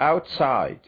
outside